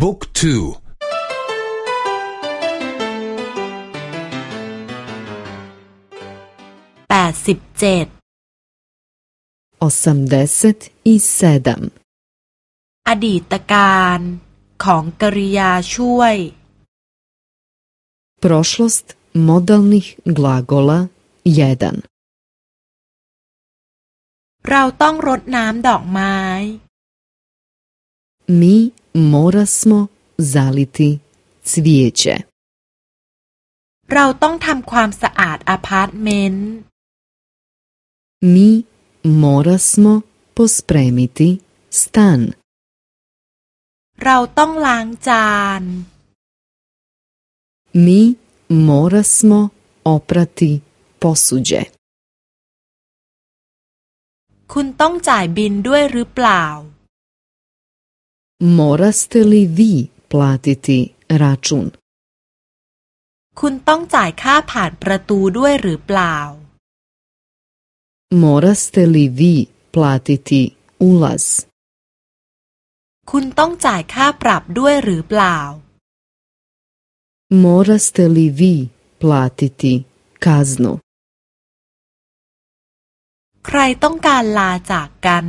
บุ๊กทูแปดสิบเจ็ดออดีตการของกริยาช่วย Prošlost modalnih glagola 1เราต้องรดน้ำดอกไม้ Mi morasmo zaliti cvijeće เราต้องทำความสะอาดอพาร์ตเมนต์ Mi morasmo pospremiti stan เราต้องล้างจาน Mi morasmo oprati posuđe คุณต้องจ่ายบินด้วยหรือเปล่า Moraste li vi platiti račun คุณต้องจ่ายค่าผ่านประตูด้วยหรือเปล่า Moraste li vi platiti ulaz คุณต้องจ่ายค่าปรับด้วยหรือเปล่า Moraste li vi platiti kaznu ใครต้องการลาจากกัน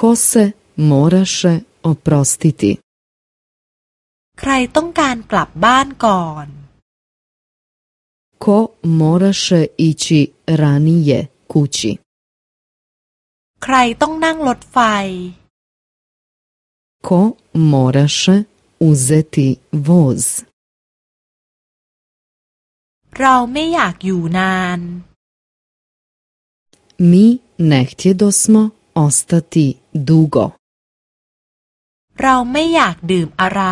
Ko se moraše oprostiti ใครต้องการกลับบ้านก่อน Ko moraše ići ranije kući ใครต้องนั่งรถไฟ Ko moraše uzeti voz เราไม่อยากอยู่นาน Mi ne htjedosmo ostati dugo เราไม่อยากดื่มอะไร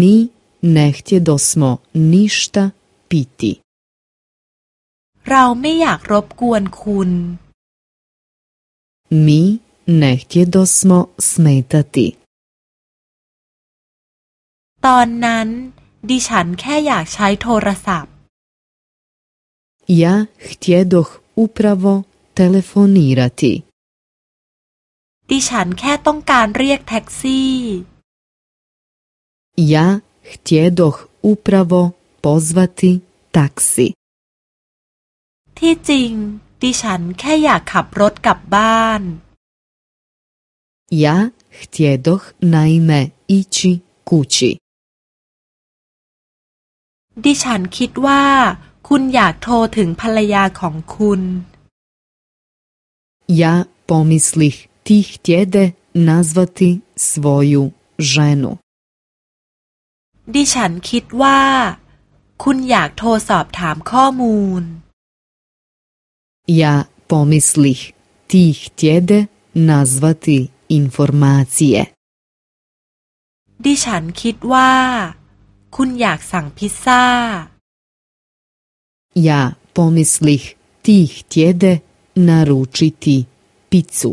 Mi ne htjedosmo ništa piti เราไม่อยากรบกวนคุณ Mi ne htjedosmo smetati ตอนนั้น ดิฉันแค่อยากใช้โทรศัพท์ Ja htjedoh upravo telefonirati ดิฉันแค่ต้องการเรียกแท็กซี่ Ja htjedoh upravo pozvati taksi ที่จริง ดิฉันแค่อยากขับรถกลับบ้าน Ja htjedoh naime ići kući ดิฉันคิดว่า คุณอยากโทรถึงภรรยาของคุณ Ja pomislih ti htjede nazvati svoju ženu ดิฉันคิดว่า คุณอยากโทรสอบถามข้อมูล Ja pomislih ti htjede nazvati informacije ดิฉันคิดว่า คุณอยากสั่งพิซซ่า Ja pomislih ti htjede naručiti picu